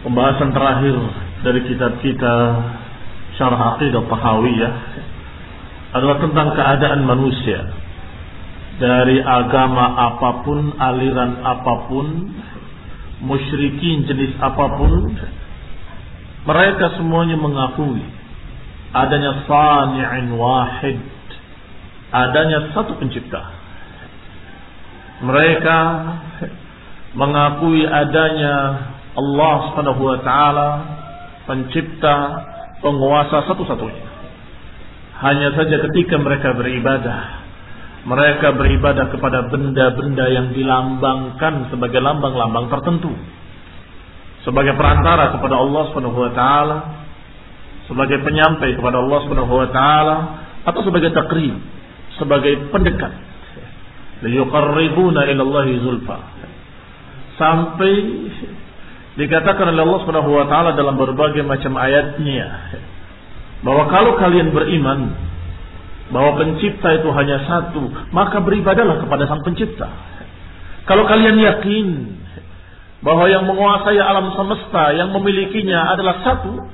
Pembahasan terakhir dari kitab kita Syarah Aqidah Tahawiyah adalah tentang keadaan manusia dari agama apa pun, aliran apa pun, musyrikin jenis apa pun, mereka semuanya mengakui adanya sani'in wahid, adanya satu pencipta. Mereka mengakui adanya Allah Subhanahu wa taala pencipta, penguasa satu-satunya. Hanya saja ketika mereka beribadah, mereka beribadah kepada benda-benda yang dilambangkan sebagai lambang-lambang tertentu. Sebagai perantara kepada Allah Subhanahu wa taala, sebagai penyampai kepada Allah Subhanahu wa taala atau sebagai takrib, sebagai pendekat. Liyuqarribuna ila Allah. Sampai dikatakan oleh Allah Subhanahu wa taala dalam berbagai macam ayatnya bahwa kalau kalian beriman bahwa pencipta itu hanya satu, maka beribadalah kepada sang pencipta. Kalau kalian yakin bahwa yang menguasai alam semesta, yang memilikinya adalah satu,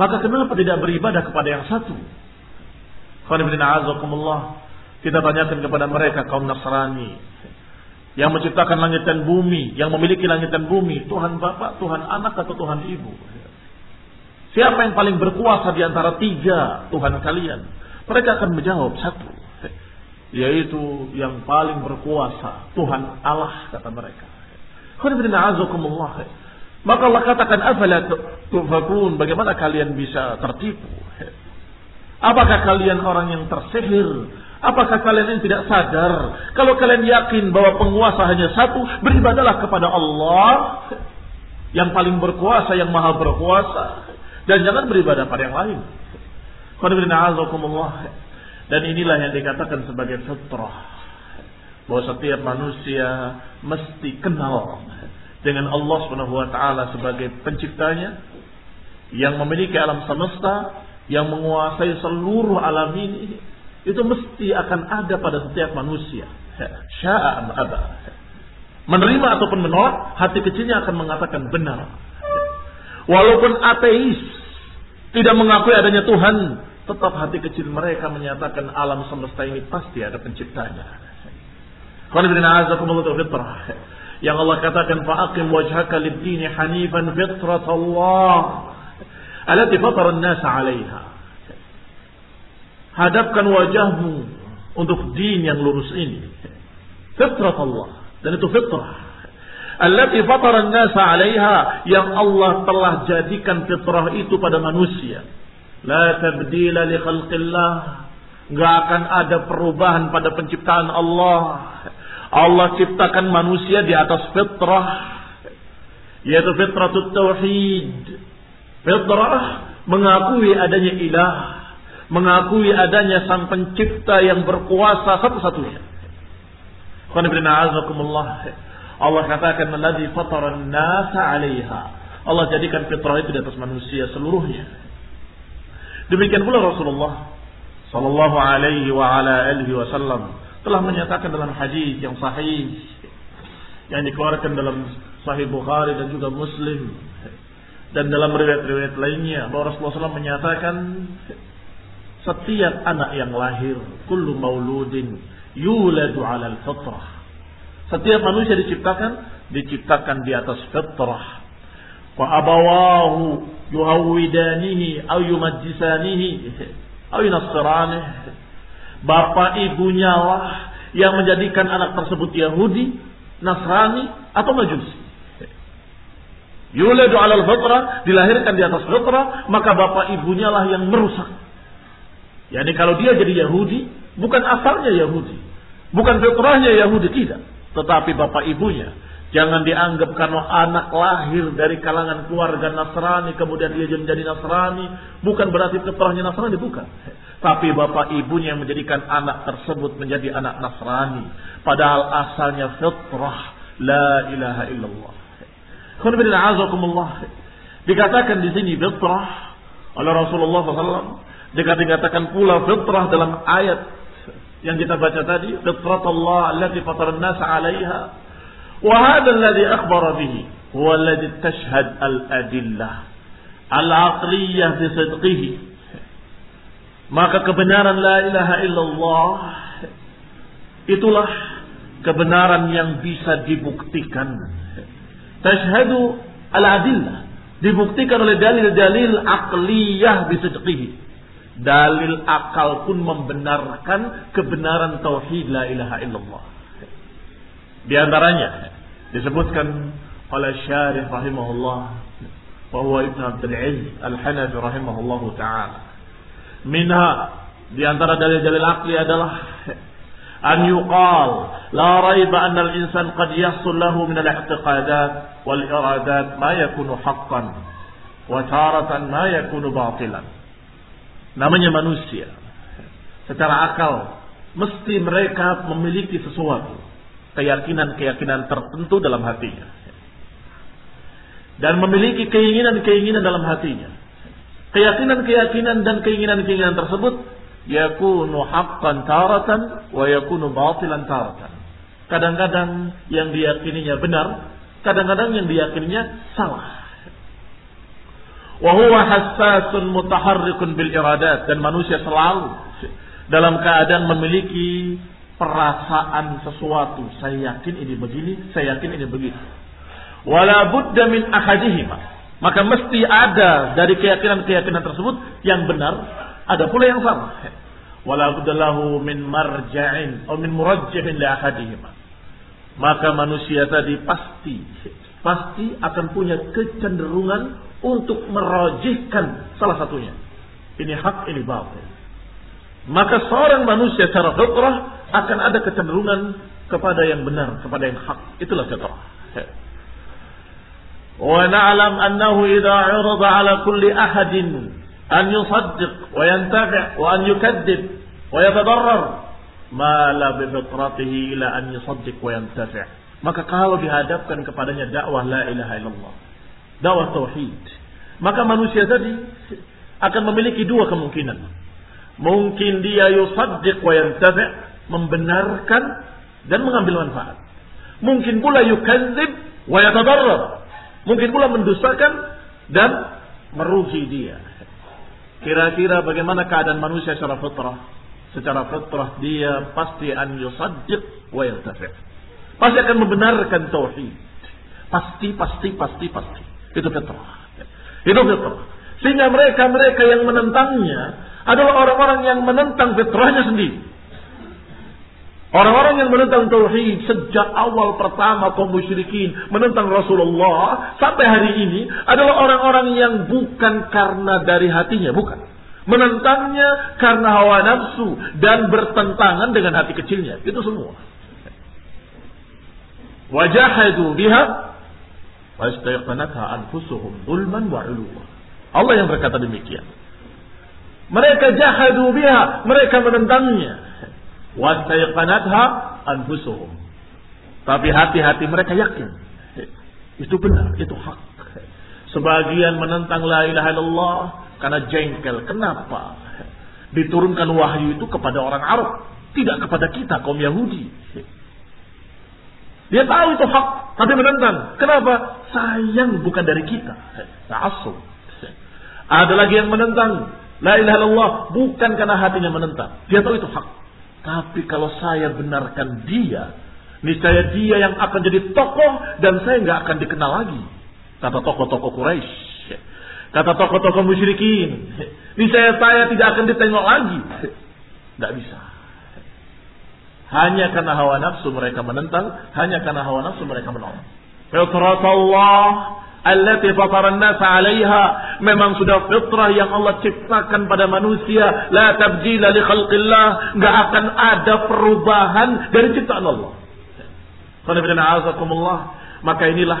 maka kenapa tidak beribadah kepada yang satu? Kita tanyakan kepada mereka kaum Nasrani yang menciptakan langit dan bumi, yang memiliki langit dan bumi, Tuhan Bapak, Tuhan Anak atau Tuhan Ibu? Siapa yang paling berkuasa di antara tiga Tuhan kalian? Mereka akan menjawab satu. Yaitu yang paling berkuasa. Tuhan Allah kata mereka. Maka Allah katakan, tufakun, bagaimana kalian bisa tertipu? Apakah kalian orang yang tersihir? Apakah kalian yang tidak sadar? Kalau kalian yakin bahwa penguasa hanya satu, beribadalah kepada Allah yang paling berkuasa, yang maha berkuasa. Dan jangan beribadah pada yang lain. Dan inilah yang dikatakan sebagai fitrah. Bahwa setiap manusia mesti kenal dengan Allah Subhanahu wa taala sebagai penciptanya yang memiliki alam semesta, yang menguasai seluruh alam ini, itu mesti akan ada pada setiap manusia. Sya'a aba. Menerima ataupun menolak, hati kecilnya akan mengatakan benar. Walaupun ateis tidak mengakui adanya Tuhan, tetap hati kecil mereka menyatakan alam semesta ini pasti ada penciptanya. Yang Allah katakan fa'aqim wajhaka lid-dini hanifan fitratallah allati fatara an-nas 'alaiha. Hadapkan wajahmu untuk din yang lurus ini. Fitrat Allah. Dan itu fitrah. Allati fatara an-nasa 'alaiha yang Allah telah jadikan fitrah itu pada manusia. La tabdila li khalqillah. Nggak akan ada perubahan pada penciptaan Allah. Allah ciptakan manusia di atas fitrah. Yaitu fitrah tauhid. Fitrah mengakui adanya ilah. Mengakui adanya sang pencipta yang berkuasa satu-satunya. Allah katakan alladzi fatara nasa 'alaiha. Allah jadikan fitrah itu di atas manusia seluruhnya. Demikian pula Rasulullah sallallahu alaihi wa ala alihi wasallam telah menyatakan dalam hadis yang sahih yang dikeluarkan dalam Sahih Bukhari dan juga Muslim dan dalam riwayat-riwayat lainnya bahwa Rasulullah SAW menyatakan setiap anak yang lahir kullu mauludin yuladu 'alal fitrah setiap manusia diciptakan diciptakan di atas fitrah. Wa abawahu yuhawidanihi au yumajjisanihi au yunassiranihi. Bapak ibunya lah yang menjadikan anak tersebut Yahudi, Nasrani atau Majusi. Yuladu alal fitrah, dilahirkan di atas fitrah, maka bapak ibunya lah yang merusak. Yani kalau dia jadi Yahudi, bukan asalnya Yahudi. Bukan fitrahnya Yahudi, tidak tetapi bapak ibunya. Jangan dianggap karena anak lahir dari kalangan keluarga Nasrani kemudian dia menjadi Nasrani, bukan berarti fitrahnya Nasrani bukan. Tapi bapak ibunya yang menjadikan anak tersebut menjadi anak Nasrani, padahal asalnya fitrah la ilaha illallah. Dikatakan di sini fitrah oleh Rasulullah SAW. Dikatakan pula fitrah dalam ayat yang kita baca tadi fitrat Allah allati fatara an-nas 'alaiha wa hadha alladhi akhbara bihi huwa alladhi tashhad al-adillah al-aqliyah bi sidqihi. Maka kebenaran la ilaha illallah itulah kebenaran yang bisa dibuktikan. Tashhadu al-adillah dibuktikan oleh dalil-dalil aqliyah bi sidqihi Dalil akal pun membenarkan kebenaran tauhid la ilaha illallah. Di antaranya disebutkan oleh Syarih rahimahullah bahwa Ibn Abdul Aziz Al-Hanafi rahimahullah taala. Minha di antara dalil-dalil akli adalah raiba anna al-insan qad yahsul lahu min al-i'tiqadat wal iradat ma yakunu haqqan wa taratan ma yakunu batilan namanya manusia. Secara akal, mesti mereka memiliki sesuatu. Keyakinan-keyakinan tertentu dalam hatinya. Dan memiliki keinginan-keinginan dalam hatinya. Keyakinan-keyakinan dan keinginan-keinginan tersebut yakunu haqqan taratan wa yakunu batilan taratan. Kadang-kadang yang diyakininya benar, kadang-kadang yang diyakininya salah. Wahuwa hassasun mutaharrikun bil iradat. Dan manusia selalu dalam keadaan memiliki perasaan sesuatu. Saya yakin ini begini, saya yakin ini begitu. Wala budda min ahadihima. Maka mesti ada dari keyakinan-keyakinan tersebut yang benar, ada pula yang salah. Wala budda lahu min marja'in atau min murajjihin li ahadihima. Maka manusia tadi pasti pasti akan punya kecenderungan untuk merojihkan salah satunya. Ini hak, ini batil. Maka seorang manusia secara fitrah akan ada kecenderungan kepada yang benar, kepada yang hak. Itulah fitrah. Wa na'lam annahu idza 'urida 'ala kulli ahadin an yusaddiq wa yantafi' wa an yukadzib wa yatadarrar ma la bi fitratihi ila an yusaddiq wa yantafi'. Maka kalau dihadapkan kepadanya dakwah la ilaha illallah dakwah tauhid. Maka manusia tadi akan memiliki dua kemungkinan. Mungkin dia yusaddiq wa yantabi' membenarkan dan mengambil manfaat. Mungkin pula yukadzib wa yatadarrar. Mungkin pula mendustakan dan merugi dia. Kira-kira bagaimana keadaan manusia secara fitrah? Secara fitrah dia pasti an yusaddiq wa yantafi'. Pasti akan membenarkan tauhid. Pasti, pasti, pasti, pasti. Itu fitrah. Itu fitrah. Sehingga mereka-mereka yang menentangnya adalah orang-orang yang menentang fitrahnya sendiri. Orang-orang yang menentang tauhid sejak awal pertama kaum musyrikin menentang Rasulullah sampai hari ini adalah orang-orang yang bukan karena dari hatinya, bukan. Menentangnya karena hawa nafsu dan bertentangan dengan hati kecilnya. Itu semua. Wajahadu biha wastayqanatha anfusuhum zulman wa uluwa. Allah yang berkata demikian. Mereka jahadu biha, mereka menentangnya. Wastayqanatha anfusuhum. Tapi hati-hati mereka yakin. Itu benar, itu hak. Sebagian menentang la ilaha illallah karena jengkel. Kenapa? Diturunkan wahyu itu kepada orang Arab, tidak kepada kita kaum Yahudi. Dia tahu itu hak, tapi menentang. Kenapa? Sayang bukan dari kita. Ta'assub. Ada lagi yang menentang. La ilaha illallah bukan karena hatinya menentang. Dia tahu itu hak. Tapi kalau saya benarkan dia, niscaya dia yang akan jadi tokoh dan saya nggak akan dikenal lagi. Kata tokoh-tokoh Quraisy. Kata tokoh-tokoh musyrikin. Niscaya saya tidak akan ditengok lagi. Tidak bisa. Hanya karena hawa nafsu mereka menentang, hanya karena hawa nafsu mereka menolak. Fitrat Allah allati fatara an-nas 'alaiha memang sudah fitrah yang Allah ciptakan pada manusia la tabdila li khalqillah enggak akan ada perubahan dari ciptaan Allah. Maka inilah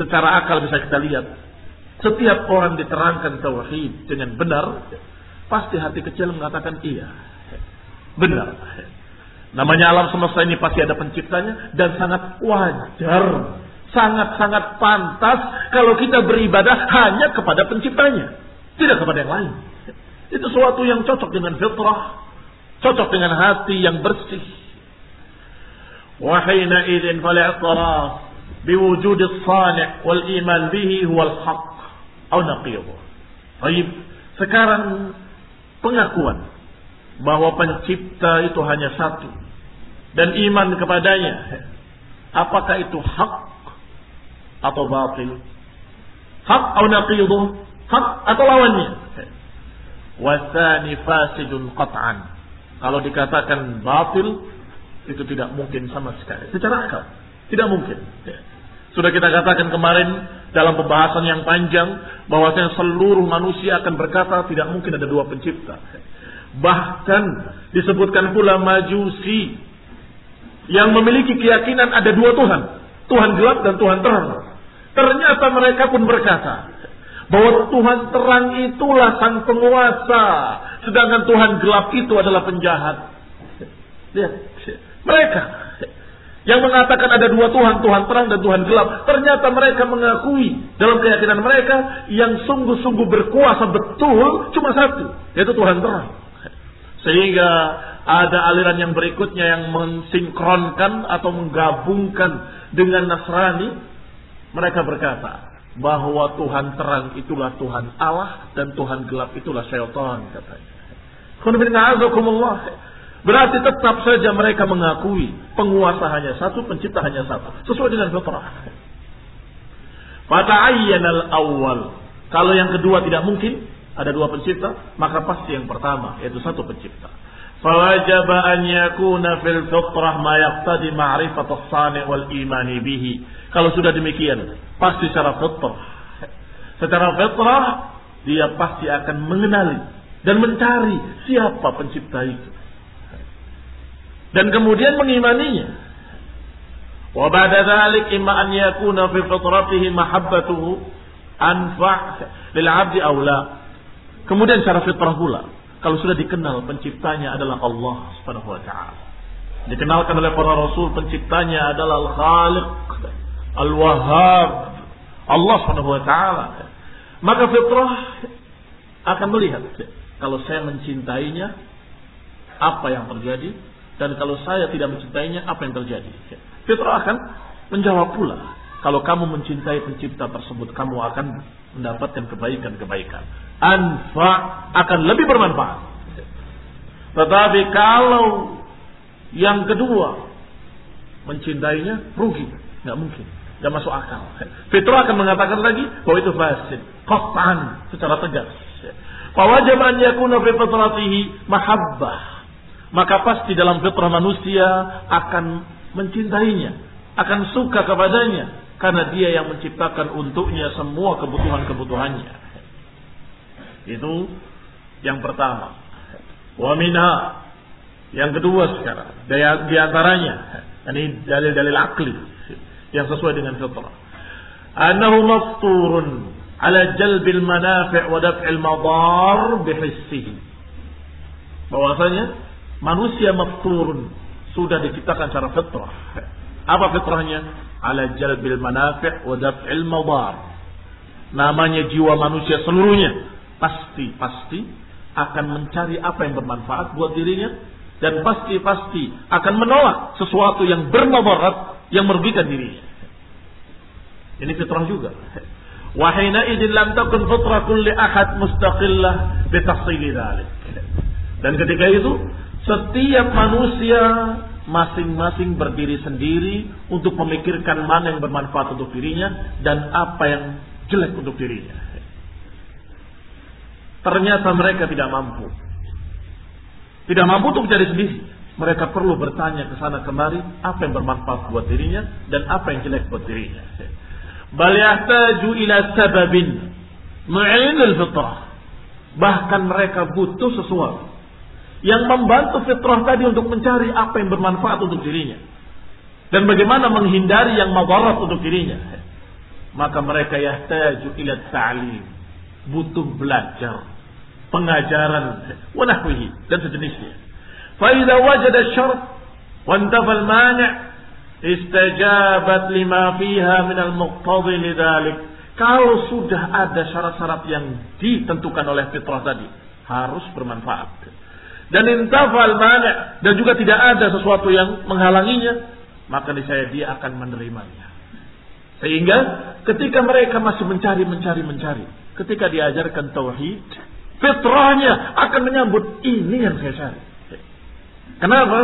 secara akal bisa kita lihat setiap orang diterangkan tauhid dengan benar pasti hati kecil mengatakan iya. Benar. Namanya alam semesta ini pasti ada penciptanya dan sangat wajar, sangat-sangat pantas kalau kita beribadah hanya kepada penciptanya, tidak kepada yang lain. Itu sesuatu yang cocok dengan fitrah, cocok dengan hati yang bersih. Wahina idin fal'atraf biwujud as-sani' wal iman bihi huwa al-haq. Baik, sekarang pengakuan bahwa pencipta itu hanya satu dan iman kepadanya. Apakah itu hak atau batil? Hak atau naqiduh? Hak atau lawannya? Wasani fasidun qat'an. Kalau dikatakan batil, itu tidak mungkin sama sekali. Secara akal, tidak mungkin. Sudah kita katakan kemarin dalam pembahasan yang panjang bahwasanya seluruh manusia akan berkata tidak mungkin ada dua pencipta. Bahkan disebutkan pula majusi yang memiliki keyakinan ada dua Tuhan, Tuhan gelap dan Tuhan terang. Ternyata mereka pun berkata bahwa Tuhan terang itulah sang penguasa, sedangkan Tuhan gelap itu adalah penjahat. Lihat, mereka yang mengatakan ada dua Tuhan, Tuhan terang dan Tuhan gelap. Ternyata mereka mengakui dalam keyakinan mereka yang sungguh-sungguh berkuasa betul cuma satu, yaitu Tuhan terang. Sehingga ada aliran yang berikutnya yang mensinkronkan atau menggabungkan dengan Nasrani. Mereka berkata bahwa Tuhan terang itulah Tuhan Allah dan Tuhan gelap itulah syaitan katanya. Berarti tetap saja mereka mengakui penguasa hanya satu, pencipta hanya satu. Sesuai dengan fitrah. Pada al awal. Kalau yang kedua tidak mungkin, ada dua pencipta, maka pasti yang pertama, yaitu satu pencipta. فوجب أن يكون في الفطرة ما يقتضي معرفة الصانع والإيمان به kalau sudah demikian pasti secara fitrah. Secara fitrah dia pasti akan mengenali dan mencari siapa pencipta itu. Dan kemudian mengimaninya. Wa ba'da dzalik imma an yakuna fi fitratihi mahabbatuhu anfa' lil 'abdi aw kemudian secara fitrah pula kalau sudah dikenal penciptanya adalah Allah Subhanahu wa taala. Dikenalkan oleh para rasul penciptanya adalah Al-Khaliq, Al-Wahhab, Allah Subhanahu wa taala. Maka fitrah akan melihat kalau saya mencintainya apa yang terjadi dan kalau saya tidak mencintainya apa yang terjadi. Fitrah akan menjawab pula kalau kamu mencintai pencipta tersebut kamu akan mendapatkan kebaikan-kebaikan anfa akan lebih bermanfaat. Tetapi kalau yang kedua mencintainya rugi, nggak mungkin, nggak masuk akal. Fitrah akan mengatakan lagi bahwa itu fasid, qat'an secara tegas. Fawajib an yakuna fi fitratihi mahabbah. Maka pasti dalam fitrah manusia akan mencintainya, akan suka kepadanya karena dia yang menciptakan untuknya semua kebutuhan-kebutuhannya. Itu Yang pertama. Wa minha. Yang kedua sekarang. Di antaranya. Ini dalil-dalil akli. Yang sesuai dengan fitrah. Anahu mafturun ala jalbil manafi' wa daf'il madar bihissihi. Bahwasanya manusia mafturun sudah diciptakan secara fitrah. Apa fitrahnya? Ala jalbil manafi' wa daf'il madar. Namanya jiwa manusia seluruhnya pasti pasti akan mencari apa yang bermanfaat buat dirinya dan pasti-pasti akan menolak sesuatu yang bermudarat yang merugikan dirinya. Ini fitrah juga. Wahina idin lam takun fitrah kulli ahad mustaqillah bitahsili dhalik. Dan ketika itu setiap manusia masing-masing berdiri sendiri untuk memikirkan mana yang bermanfaat untuk dirinya dan apa yang jelek untuk dirinya. Ternyata mereka tidak mampu. Tidak mampu untuk mencari sendiri. Mereka perlu bertanya ke sana kemari apa yang bermanfaat buat dirinya dan apa yang jelek buat dirinya. Bal yahtaju ila sababin mu'inul fitrah. Bahkan mereka butuh sesuatu yang membantu fitrah tadi untuk mencari apa yang bermanfaat untuk dirinya dan bagaimana menghindari yang madarat untuk dirinya maka mereka yahtaju ila ta'lim butuh belajar pengajaran wa nahwihi dan sejenisnya. Fa idza wajada syarat wa intafa al-mani' istajabat lima fiha min al-muqtadi lidzalik kalau sudah ada syarat-syarat yang ditentukan oleh fitrah tadi harus bermanfaat. Dan intafal mana dan juga tidak ada sesuatu yang menghalanginya, maka saya dia akan menerimanya. Sehingga ketika mereka masih mencari, mencari, mencari, ketika diajarkan tauhid, fitrahnya akan menyambut ini yang saya cari. Kenapa?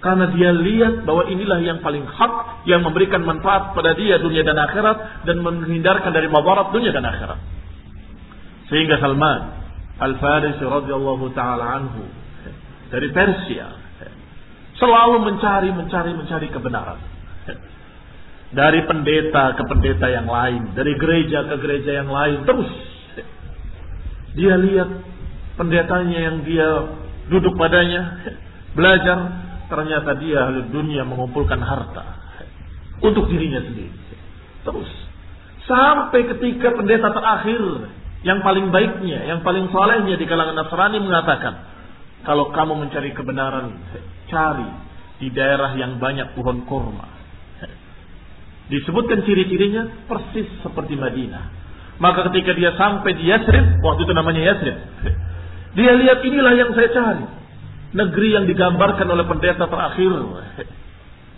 Karena dia lihat bahwa inilah yang paling hak yang memberikan manfaat pada dia dunia dan akhirat dan menghindarkan dari mabarat dunia dan akhirat. Sehingga Salman Al-Farisi radhiyallahu taala anhu dari Persia selalu mencari mencari mencari kebenaran dari pendeta ke pendeta yang lain dari gereja ke gereja yang lain terus dia lihat pendetanya yang dia duduk padanya belajar ternyata dia ahli dunia mengumpulkan harta untuk dirinya sendiri terus sampai ketika pendeta terakhir yang paling baiknya, yang paling solehnya di kalangan Nasrani mengatakan, kalau kamu mencari kebenaran, cari di daerah yang banyak pohon kurma. Disebutkan ciri-cirinya persis seperti Madinah. Maka ketika dia sampai di Yasrib, waktu itu namanya Yasrib, dia lihat inilah yang saya cari. Negeri yang digambarkan oleh pendeta terakhir.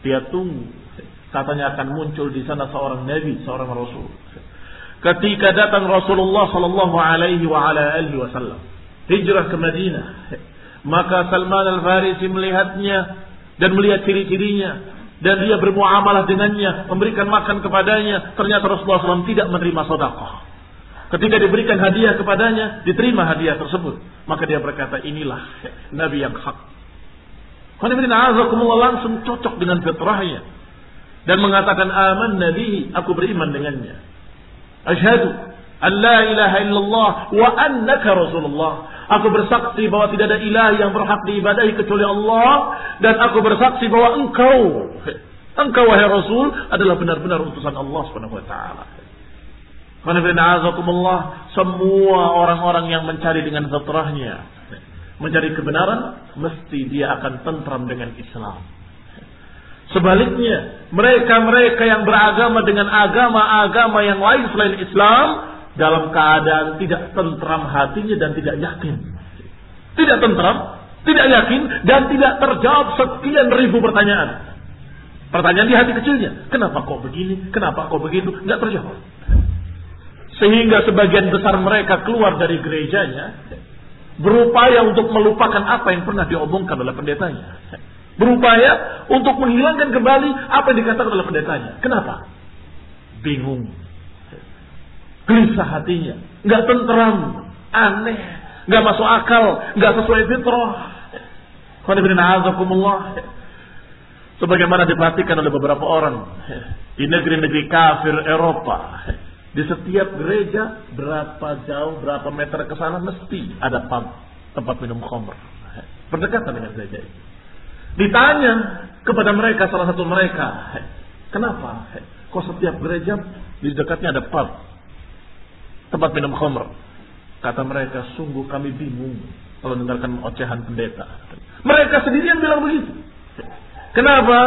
Dia tunggu. Katanya akan muncul di sana seorang nabi, seorang rasul ketika datang Rasulullah sallallahu alaihi wasallam hijrah ke Madinah maka Salman al-Farisi melihatnya dan melihat ciri-cirinya dan dia bermuamalah dengannya memberikan makan kepadanya ternyata Rasulullah SAW tidak menerima sedekah ketika diberikan hadiah kepadanya diterima hadiah tersebut. Maka dia berkata inilah nabi yang hak. Langsung cocok dengan fitrahnya. Dan mengatakan aman nabi aku beriman dengannya. Asyhadu an la ilaha illallah wa annaka rasulullah. Aku bersaksi bahwa tidak ada ilah yang berhak diibadahi kecuali Allah. Dan aku bersaksi bahwa engkau engkau wahai rasul adalah benar-benar utusan Allah Subhanahu wa taala. Semua orang-orang yang mencari dengan fitrahnya mencari kebenaran mesti dia akan tentram dengan Islam. Sebaliknya, mereka-mereka yang beragama dengan agama-agama yang lain selain Islam dalam keadaan tidak tentram hatinya dan tidak yakin. Tidak tentram, tidak yakin dan tidak terjawab sekian ribu pertanyaan. Pertanyaan di hati kecilnya, kenapa kok begini, kenapa kok begitu, nggak terjawab. Sehingga sebagian besar mereka keluar dari gerejanya berupaya untuk melupakan apa yang pernah diomongkan oleh pendetanya. Berupaya untuk menghilangkan kembali apa yang dikatakan oleh pendetanya. Kenapa? Bingung. Gelisah hatinya. Nggak tentram. Aneh. Nggak masuk akal. Nggak sesuai fitrah. Sebagaimana diperhatikan oleh beberapa orang di negeri-negeri kafir Eropa Di setiap gereja berapa jauh, berapa meter ke sana mesti ada pub, tempat minum khamr. Berdekatan dengan gereja itu. Ditanya kepada mereka salah satu mereka, kenapa? Kok setiap gereja di dekatnya ada pub, tempat minum khamr? Kata mereka, sungguh kami bingung kalau mendengarkan ocehan pendeta. Mereka sendirian bilang begitu. Kenapa?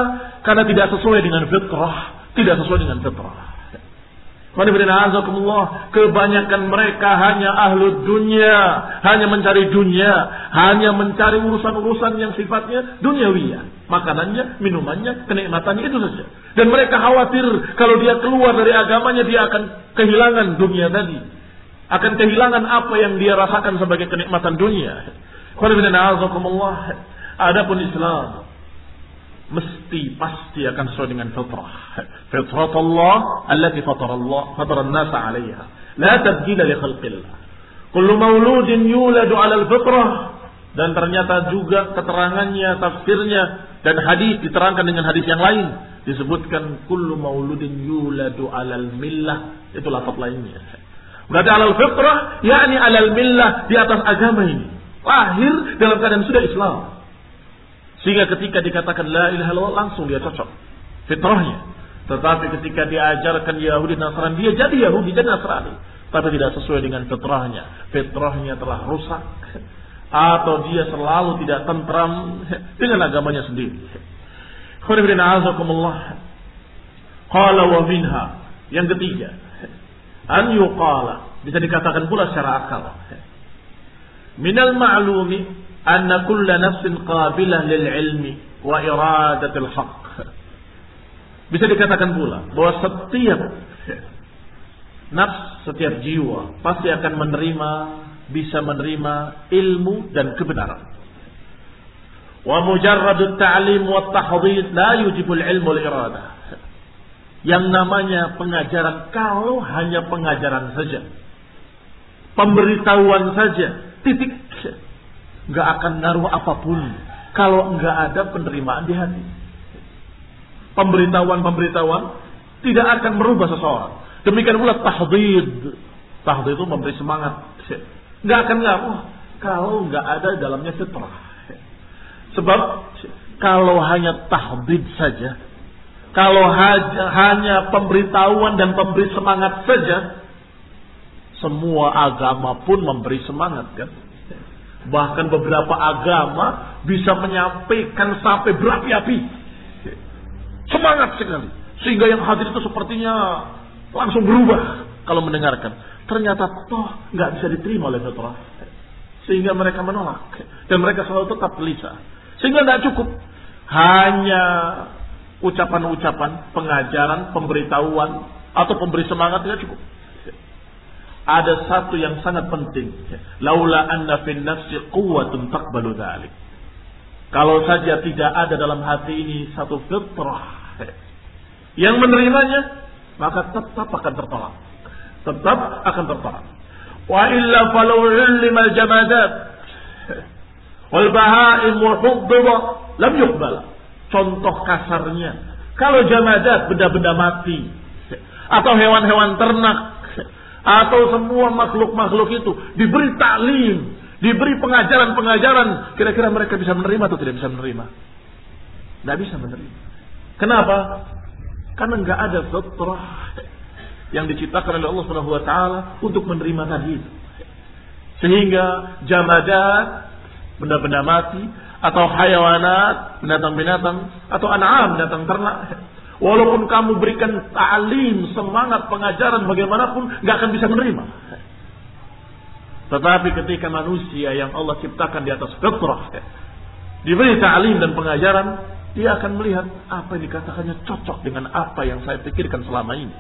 Karena tidak sesuai dengan fitrah, tidak sesuai dengan fitrah. Kebanyakan mereka hanya ahlu dunia, hanya mencari dunia, hanya mencari urusan-urusan yang sifatnya duniawiyah. Makanannya, minumannya, kenikmatannya itu saja. Dan mereka khawatir kalau dia keluar dari agamanya dia akan kehilangan dunia tadi. Akan kehilangan apa yang dia rasakan sebagai kenikmatan dunia. Adapun Islam mesti pasti akan sesuai dengan fitrah. Fitrah Allah allati fatara Allah fatara an-nas 'alayha. La tabdila li khalqillah. Kullu mauludin yuladu 'ala al-fitrah dan ternyata juga keterangannya, tafsirnya dan hadis diterangkan dengan hadis yang lain disebutkan kullu mauludin yuladu 'alal millah itu lafaz lainnya. Berarti alal fitrah yakni alal millah di atas agama ini. Lahir dalam keadaan sudah Islam. Sehingga ketika dikatakan la ilaha illallah langsung dia cocok fitrahnya. Tetapi ketika diajarkan Yahudi Nasrani dia jadi Yahudi jadi Nasrani. Tapi tidak sesuai dengan fitrahnya. Fitrahnya telah rusak. Atau dia selalu tidak tentram dengan agamanya sendiri. Qala wa minha. Yang ketiga. An yuqala. Bisa dikatakan pula secara akal. Minal ma'lumi anna kulla nafsin qabilah lil ilmi wa iradatil haq. Bisa dikatakan pula bahwa setiap nafs, setiap jiwa pasti akan menerima bisa menerima ilmu dan kebenaran. Wa mujarradut ta'lim wa tahdhid la yujibul ilmu wal iradah. Yang namanya pengajaran kalau hanya pengajaran saja. Pemberitahuan saja, titik nggak akan ngaruh apa pun kalau nggak ada penerimaan di hati. Pemberitahuan-pemberitahuan tidak akan merubah seseorang. Demikian pula tahdid. Tahdid itu memberi semangat. Nggak akan ngaruh kalau nggak ada dalamnya fitrah. Sebab kalau hanya tahdid saja, kalau hanya pemberitahuan dan pemberi semangat saja, semua agama pun memberi semangat kan? Bahkan beberapa agama bisa menyampaikan sampai berapi-api. Semangat sekali. Sehingga yang hadir itu sepertinya langsung berubah kalau mendengarkan. Ternyata toh nggak bisa diterima oleh fitrah. Sehingga mereka menolak. Dan mereka selalu tetap gelisah. Sehingga tidak cukup. Hanya ucapan-ucapan, pengajaran, pemberitahuan, atau pemberi semangat tidak cukup ada satu yang sangat penting. Laula anna fin nafsi quwwatun taqbalu dzalik. Kalau saja tidak ada dalam hati ini satu fitrah yang menerimanya, maka tetap akan tertolak. Tetap akan tertolak. Wa illa falau ulima al-jamadat wal bahaim wa huddida lam yuqbal. Contoh kasarnya, kalau jamadat benda-benda mati atau hewan-hewan ternak atau semua makhluk-makhluk itu diberi taklim, diberi pengajaran-pengajaran, kira-kira mereka bisa menerima atau tidak bisa menerima? Tidak bisa menerima. Kenapa? Karena nggak ada fitrah yang diciptakan oleh Allah Subhanahu wa taala untuk menerima tadi Sehingga jamadat, benda-benda mati atau hayawanat, binatang-binatang atau an'am, binatang ternak Walaupun kamu berikan ta'lim, semangat, pengajaran bagaimanapun, nggak akan bisa menerima. Tetapi ketika manusia yang Allah ciptakan di atas fitrah, diberi ta'lim dan pengajaran, dia akan melihat apa yang dikatakannya cocok dengan apa yang saya pikirkan selama ini.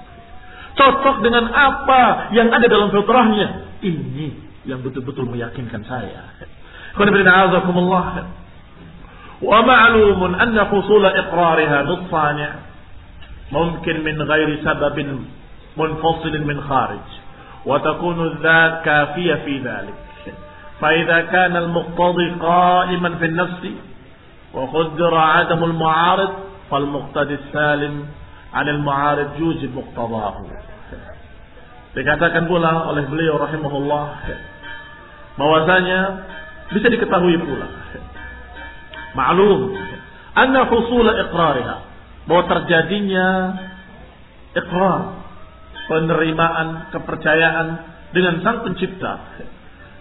Cocok dengan apa yang ada dalam fitrahnya. Ini yang betul-betul meyakinkan saya. Wa ma'lumun anna husula iqrariha nutfani' ممكن من غير سبب منفصل من خارج وتكون الذات كافية في ذلك. فإذا كان المقتضي قائما في النفس وقدر عدم المعارض فالمقتضي السالم عن المعارض يوجب مقتضاه. Dikatakan pula oleh beliau rahimahullah bahwasanya bisa diketahui pula maklum anna husul iqrariha bahwa terjadinya iqrar penerimaan kepercayaan dengan sang pencipta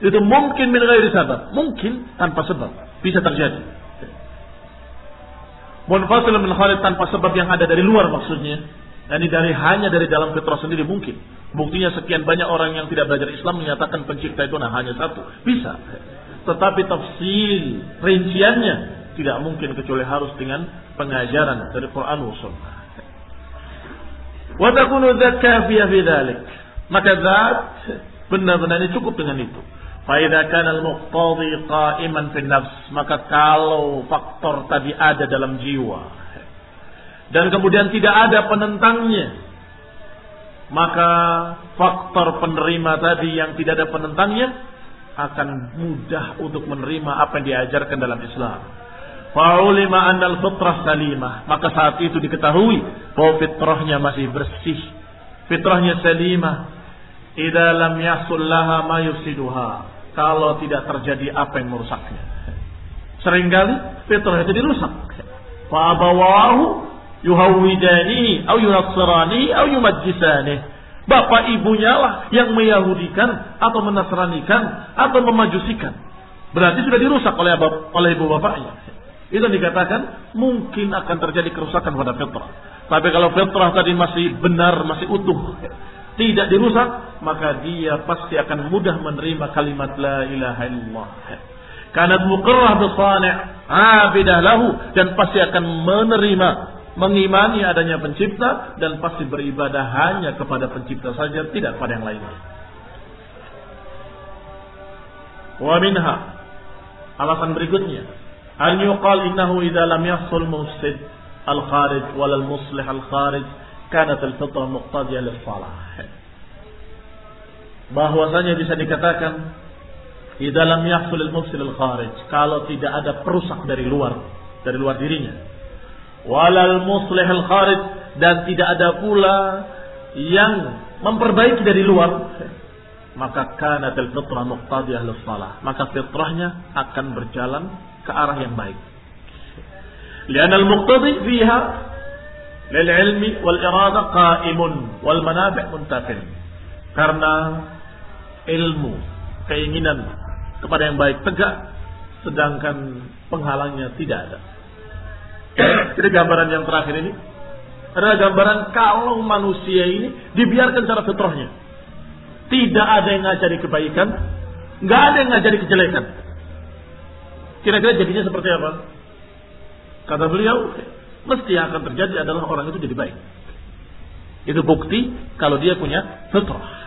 itu mungkin min ghairi sabab mungkin tanpa sebab bisa terjadi. Munfasil min khalid tanpa sebab yang ada dari luar maksudnya ini dari hanya dari dalam fitrah sendiri mungkin. Buktinya sekian banyak orang yang tidak belajar Islam menyatakan pencipta itu nah hanya satu bisa. Tetapi tafsil rinciannya tidak mungkin kecuali harus dengan pengajaran dari Quran Sunnah. Wa takunu. Maka zat benar-benar ini cukup dengan itu. Fa al-muqtadi qa'iman fi maka kalau faktor tadi ada dalam jiwa dan kemudian tidak ada penentangnya, maka faktor penerima tadi yang tidak ada penentangnya akan mudah untuk menerima apa yang diajarkan dalam Islam. Fa'ulima annal fitrah salimah. Maka saat itu diketahui bahwa fitrahnya masih bersih. Fitrahnya salimah. Idza lam yahsul laha ma yufsiduha. Kalau tidak terjadi apa yang merusaknya. Seringkali fitrah itu dirusak. Fa'abawahu yuhawwidanihi au yunassirani au yumajjisani. Bapak ibunya lah yang meyahudikan atau menasranikan atau memajusikan. Berarti sudah dirusak oleh oleh ibu bapaknya. Itu dikatakan mungkin akan terjadi kerusakan pada fitrah. Tapi kalau fitrah tadi masih benar, masih utuh, tidak dirusak, maka dia pasti akan mudah menerima kalimat la ilaha illallah. Karena muqarrah bisani' abidah lahu dan pasti akan menerima mengimani adanya pencipta dan pasti beribadah hanya kepada pencipta saja tidak pada yang lainnya. Wa minha alasan berikutnya Yuqal innahu idza lam yahsul mufsid al-kharij wal muslih al-kharij kanat al-fitrah muqtadiyah lis-salah. Bahwasanya bisa dikatakan idza lam yahsul al-kharij kalau tidak ada perusak dari luar dari luar dirinya walal muslih al-kharij dan tidak ada pula yang memperbaiki dari luar maka kanat al-fitrah muqtadiyah lis-salah maka fitrahnya akan berjalan ke arah yang baik. Lian al-muqtadi fiha lil ilmi wal irada qa'imun wal manafi' muntafin. Karena ilmu, keinginan kepada yang baik tegak sedangkan penghalangnya tidak ada. Jadi gambaran yang terakhir ini adalah gambaran kalau manusia ini dibiarkan secara fitrahnya. Tidak ada yang ngajari kebaikan, nggak ada yang ngajari kejelekan. Kira-kira jadinya seperti apa? Kata beliau, mesti yang akan terjadi adalah orang itu jadi baik. Itu bukti kalau dia punya fitrah.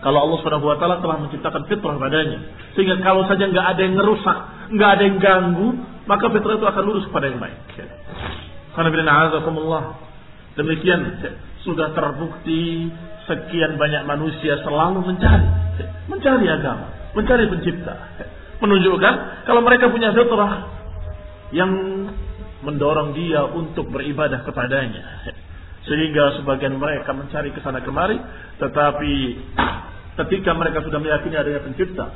Kalau Allah Subhanahu wa taala telah menciptakan fitrah padanya. Sehingga kalau saja nggak ada yang ngerusak, nggak ada yang ganggu, maka fitrah itu akan lurus kepada yang baik. Karena Demikian sudah terbukti sekian banyak manusia selalu mencari mencari agama, mencari pencipta menunjukkan kalau mereka punya fitrah yang mendorong dia untuk beribadah kepadanya. Sehingga sebagian mereka mencari ke sana kemari, tetapi ketika mereka sudah meyakini adanya pencipta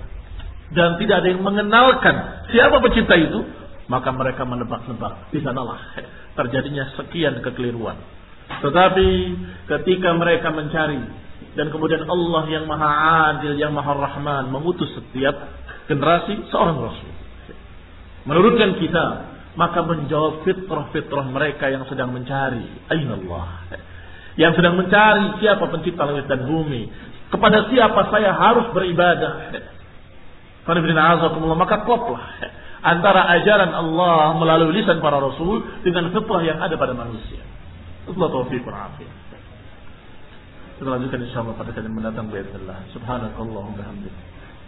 dan tidak ada yang mengenalkan siapa pencipta itu, maka mereka menebak-nebak. Di sanalah terjadinya sekian kekeliruan. Tetapi ketika mereka mencari dan kemudian Allah yang Maha Adil, yang Maha Rahman mengutus setiap generasi seorang Rasul. Menurutkan kita, maka menjawab fitrah-fitrah mereka yang sedang mencari. Allah. Yang sedang mencari siapa pencipta langit dan bumi. Kepada siapa saya harus beribadah. Maka kloplah antara ajaran Allah melalui lisan para rasul dengan fitrah yang ada pada manusia. Allah taufiq Kita lanjutkan insyaallah pada kali mendatang bismillah. Subhanakallahumma bihamdika